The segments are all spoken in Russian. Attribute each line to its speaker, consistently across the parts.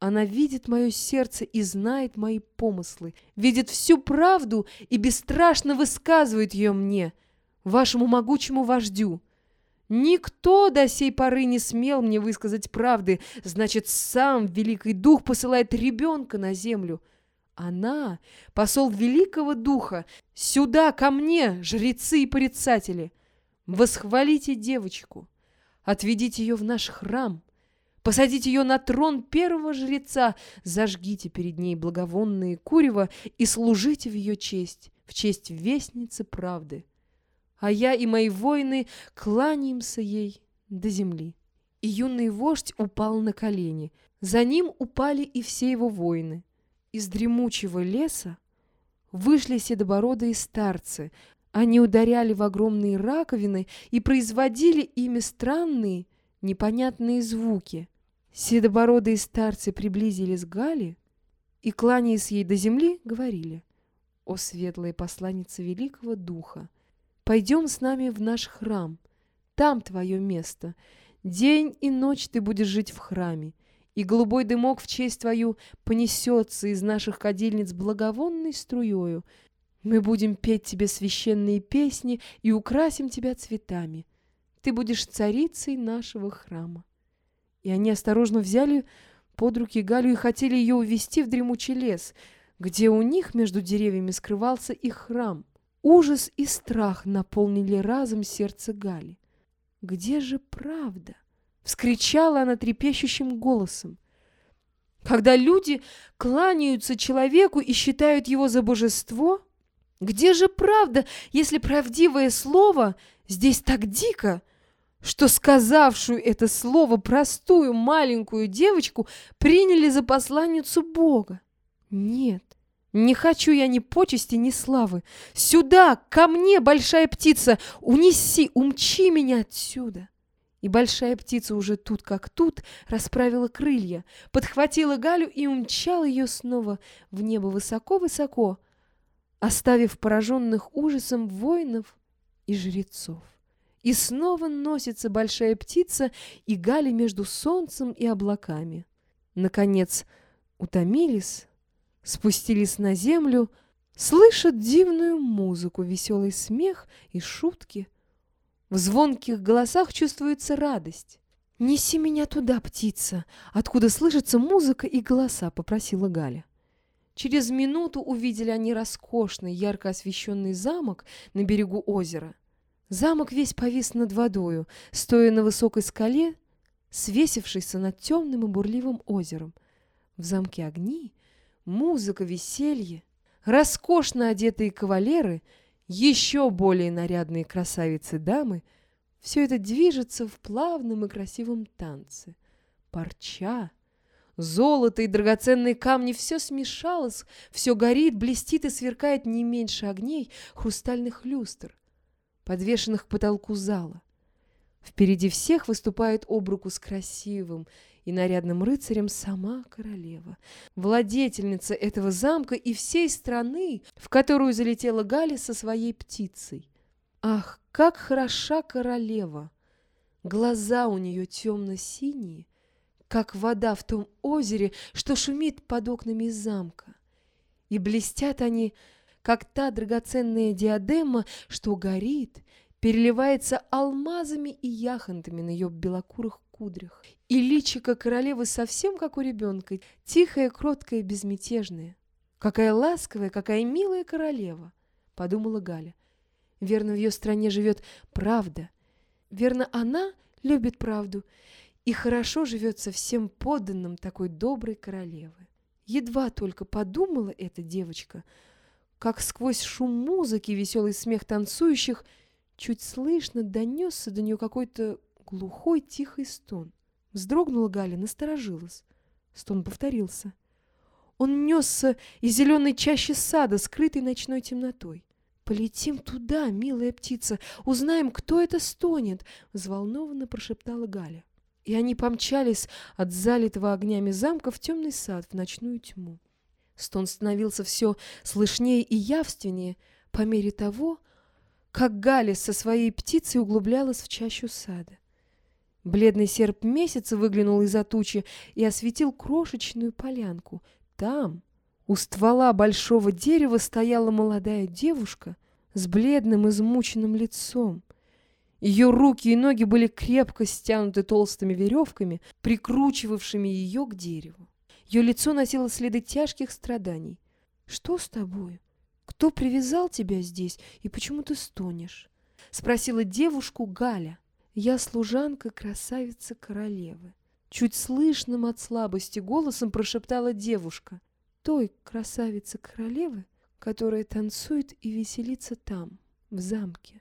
Speaker 1: Она видит мое сердце и знает мои помыслы, видит всю правду и бесстрашно высказывает ее мне, вашему могучему вождю. Никто до сей поры не смел мне высказать правды, значит, сам Великий Дух посылает ребенка на землю. Она — посол Великого Духа, сюда, ко мне, жрецы и порицатели. Восхвалите девочку, отведите ее в наш храм — Посадите ее на трон первого жреца, зажгите перед ней благовонные курева и служите в ее честь, в честь вестницы правды. А я и мои воины кланяемся ей до земли. И юный вождь упал на колени. За ним упали и все его воины. Из дремучего леса вышли седобородые старцы. Они ударяли в огромные раковины и производили ими странные, непонятные звуки. Седобородые старцы приблизились к Гале и, кланяясь ей до земли, говорили, «О светлая посланница великого духа, пойдем с нами в наш храм, там твое место. День и ночь ты будешь жить в храме, и голубой дымок в честь твою понесется из наших кадильниц благовонной струею. Мы будем петь тебе священные песни и украсим тебя цветами. Ты будешь царицей нашего храма и они осторожно взяли под руки Галю и хотели ее увести в дремучий лес, где у них между деревьями скрывался их храм. Ужас и страх наполнили разом сердце Гали. «Где же правда?» — вскричала она трепещущим голосом. «Когда люди кланяются человеку и считают его за божество, где же правда, если правдивое слово здесь так дико?» что сказавшую это слово простую маленькую девочку приняли за посланницу Бога. Нет, не хочу я ни почести, ни славы. Сюда, ко мне, большая птица, унеси, умчи меня отсюда. И большая птица уже тут как тут расправила крылья, подхватила Галю и умчала ее снова в небо высоко-высоко, оставив пораженных ужасом воинов и жрецов. И снова носится большая птица и гали между солнцем и облаками. Наконец утомились, спустились на землю, слышат дивную музыку, веселый смех и шутки. В звонких голосах чувствуется радость. «Неси меня туда, птица, откуда слышится музыка и голоса», — попросила Галя. Через минуту увидели они роскошный, ярко освещенный замок на берегу озера — Замок весь повис над водою, стоя на высокой скале, свесившейся над темным и бурливым озером. В замке огни, музыка, веселье, роскошно одетые кавалеры, еще более нарядные красавицы-дамы — все это движется в плавном и красивом танце. Парча, золото и драгоценные камни — все смешалось, все горит, блестит и сверкает не меньше огней хрустальных люстр подвешенных к потолку зала. Впереди всех выступает об руку с красивым и нарядным рыцарем сама королева, владетельница этого замка и всей страны, в которую залетела Галя со своей птицей. Ах, как хороша королева! Глаза у нее темно-синие, как вода в том озере, что шумит под окнами замка. И блестят они, как та драгоценная диадема, что горит, переливается алмазами и яхонтами на ее белокурых кудрях. И личико королевы совсем как у ребенка, тихое, кроткое, безмятежное. Какая ласковая, какая милая королева, подумала Галя. Верно, в ее стране живет правда. Верно, она любит правду и хорошо живется всем подданным такой доброй королевы. Едва только подумала эта девочка — как сквозь шум музыки и веселый смех танцующих чуть слышно донесся до нее какой-то глухой тихий стон. Вздрогнула Галя, насторожилась. Стон повторился. Он несся из зеленой чащи сада, скрытой ночной темнотой. «Полетим туда, милая птица, узнаем, кто это стонет!» — взволнованно прошептала Галя. И они помчались от залитого огнями замка в темный сад, в ночную тьму. Стон становился все слышнее и явственнее по мере того, как Галя со своей птицей углублялась в чащу сада. Бледный серп месяца выглянул из-за тучи и осветил крошечную полянку. Там, у ствола большого дерева, стояла молодая девушка с бледным измученным лицом. Ее руки и ноги были крепко стянуты толстыми веревками, прикручивавшими ее к дереву. Ее лицо носило следы тяжких страданий. «Что с тобой? Кто привязал тебя здесь и почему ты стонешь?» — спросила девушку Галя. «Я служанка красавицы королевы». Чуть слышным от слабости голосом прошептала девушка. «Той красавицы королевы, которая танцует и веселится там, в замке».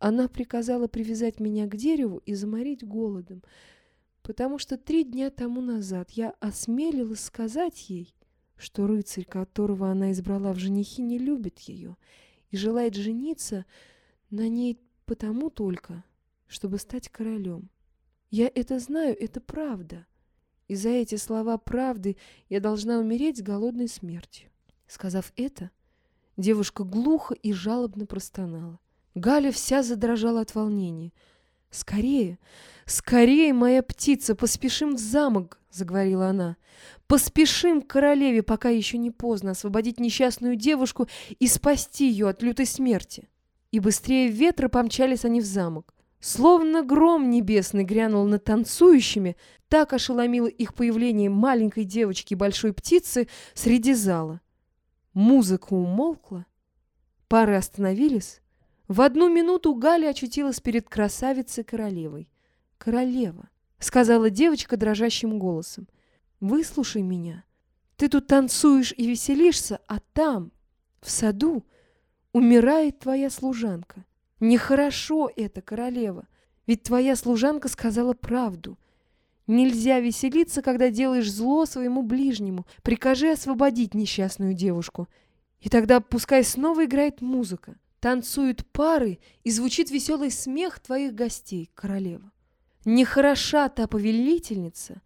Speaker 1: Она приказала привязать меня к дереву и заморить голодом, потому что три дня тому назад я осмелилась сказать ей, что рыцарь, которого она избрала в женихи, не любит ее и желает жениться на ней потому только, чтобы стать королем. Я это знаю, это правда. И за эти слова правды я должна умереть голодной смертью. Сказав это, девушка глухо и жалобно простонала. Галя вся задрожала от волнения. «Скорее, скорее, моя птица, поспешим в замок!» — заговорила она. «Поспешим к королеве, пока еще не поздно, освободить несчастную девушку и спасти ее от лютой смерти!» И быстрее ветра помчались они в замок. Словно гром небесный грянул над танцующими, так ошеломило их появление маленькой девочки и большой птицы среди зала. Музыка умолкла, пары остановились, в одну минуту Галя очутилась перед красавицей-королевой. «Королева», — сказала девочка дрожащим голосом, — «выслушай меня. Ты тут танцуешь и веселишься, а там, в саду, умирает твоя служанка. Нехорошо это, королева, ведь твоя служанка сказала правду. Нельзя веселиться, когда делаешь зло своему ближнему. Прикажи освободить несчастную девушку, и тогда пускай снова играет музыка. Танцуют пары, и звучит веселый смех твоих гостей, королева. Нехороша та повелительница,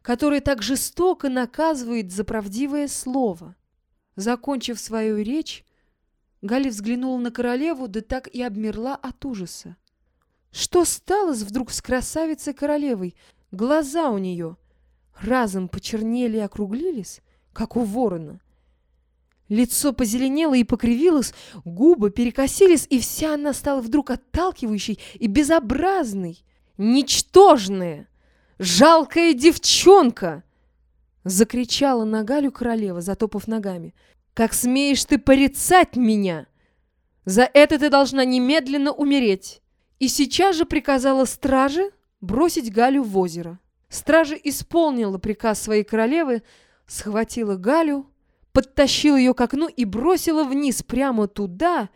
Speaker 1: которая так жестоко наказывает за правдивое слово. Закончив свою речь, Галя взглянула на королеву, да так и обмерла от ужаса. Что стало вдруг с красавицей королевой? Глаза у нее разом почернели и округлились, как у ворона. Лицо позеленело и покривилось, губы перекосились, и вся она стала вдруг отталкивающей и безобразной. «Ничтожная! Жалкая девчонка!» Закричала на Галю королева, затопав ногами. «Как смеешь ты порицать меня? За это ты должна немедленно умереть!» И сейчас же приказала страже бросить Галю в озеро. Стража исполнила приказ своей королевы, схватила Галю, подтащила ее к окну и бросила вниз, прямо туда,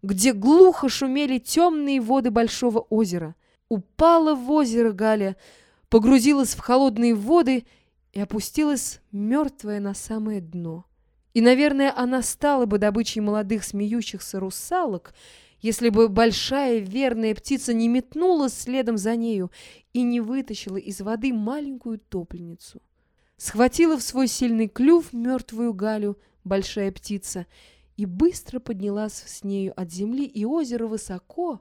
Speaker 1: где глухо шумели темные воды большого озера. Упала в озеро Галя, погрузилась в холодные воды и опустилась мертвая на самое дно. И, наверное, она стала бы добычей молодых смеющихся русалок, если бы большая верная птица не метнулась следом за нею и не вытащила из воды маленькую топленницу схватила в свой сильный клюв мертвую Галю, большая птица, и быстро поднялась с нею от земли и озера высоко,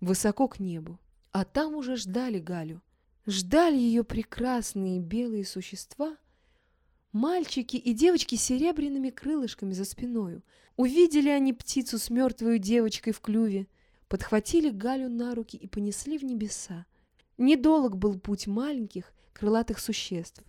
Speaker 1: высоко к небу. А там уже ждали Галю. Ждали ее прекрасные белые существа, мальчики и девочки с серебряными крылышками за спиною. Увидели они птицу с мертвой девочкой в клюве, подхватили Галю на руки и понесли в небеса. Недолг был путь маленьких крылатых существ.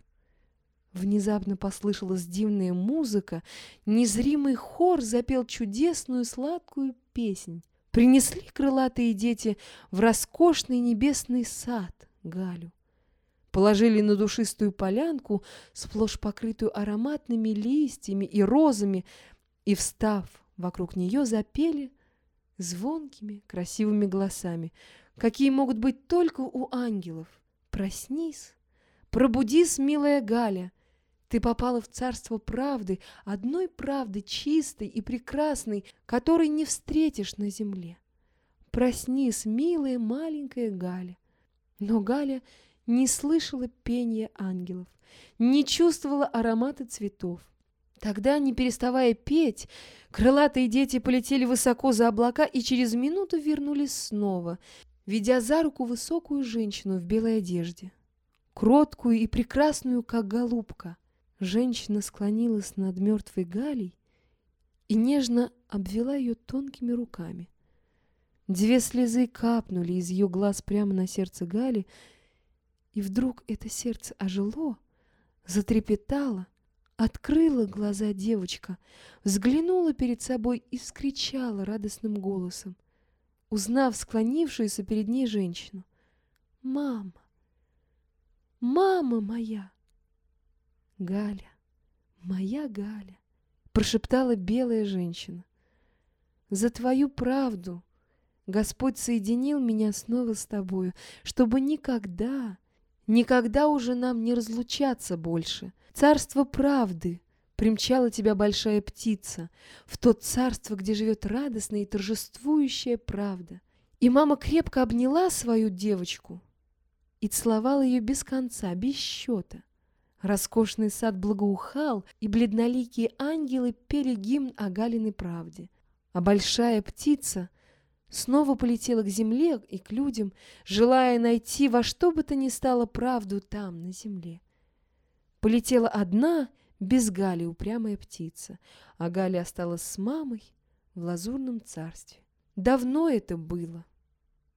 Speaker 1: Внезапно послышалась дивная музыка, незримый хор запел чудесную сладкую песнь. Принесли крылатые дети в роскошный небесный сад Галю. Положили на душистую полянку, сплошь покрытую ароматными листьями и розами, и, встав вокруг нее, запели звонкими, красивыми голосами, какие могут быть только у ангелов. «Проснись, пробудись, милая Галя, ты попала в царство правды, одной правды чистой и прекрасной, которой не встретишь на земле. Проснись, милая маленькая Галя. Но Галя не слышала пения ангелов, не чувствовала аромата цветов. Тогда, не переставая петь, крылатые дети полетели высоко за облака и через минуту вернулись снова, ведя за руку высокую женщину в белой одежде, кроткую и прекрасную, как голубка. Женщина склонилась над мертвой Галей и нежно обвела ее тонкими руками. Две слезы капнули из ее глаз прямо на сердце Гали, и вдруг это сердце ожило, затрепетало, открыла глаза девочка, взглянула перед собой и вскричала радостным голосом, узнав склонившуюся перед ней женщину. «Мама! Мама моя!» «Галя! Моя Галя!» — прошептала белая женщина. «За твою правду!» Господь соединил меня снова с тобою, чтобы никогда, никогда уже нам не разлучаться больше. Царство правды примчала тебя большая птица, в то царство, где живет радостная и торжествующая правда. И мама крепко обняла свою девочку и целовала ее без конца, без счета. Роскошный сад благоухал, и бледноликие ангелы пели гимн о Галиной правде. А большая птица снова полетела к земле и к людям, желая найти во что бы то ни стало правду там, на земле. Полетела одна, без Гали, упрямая птица, а Галя осталась с мамой в лазурном царстве. Давно это было.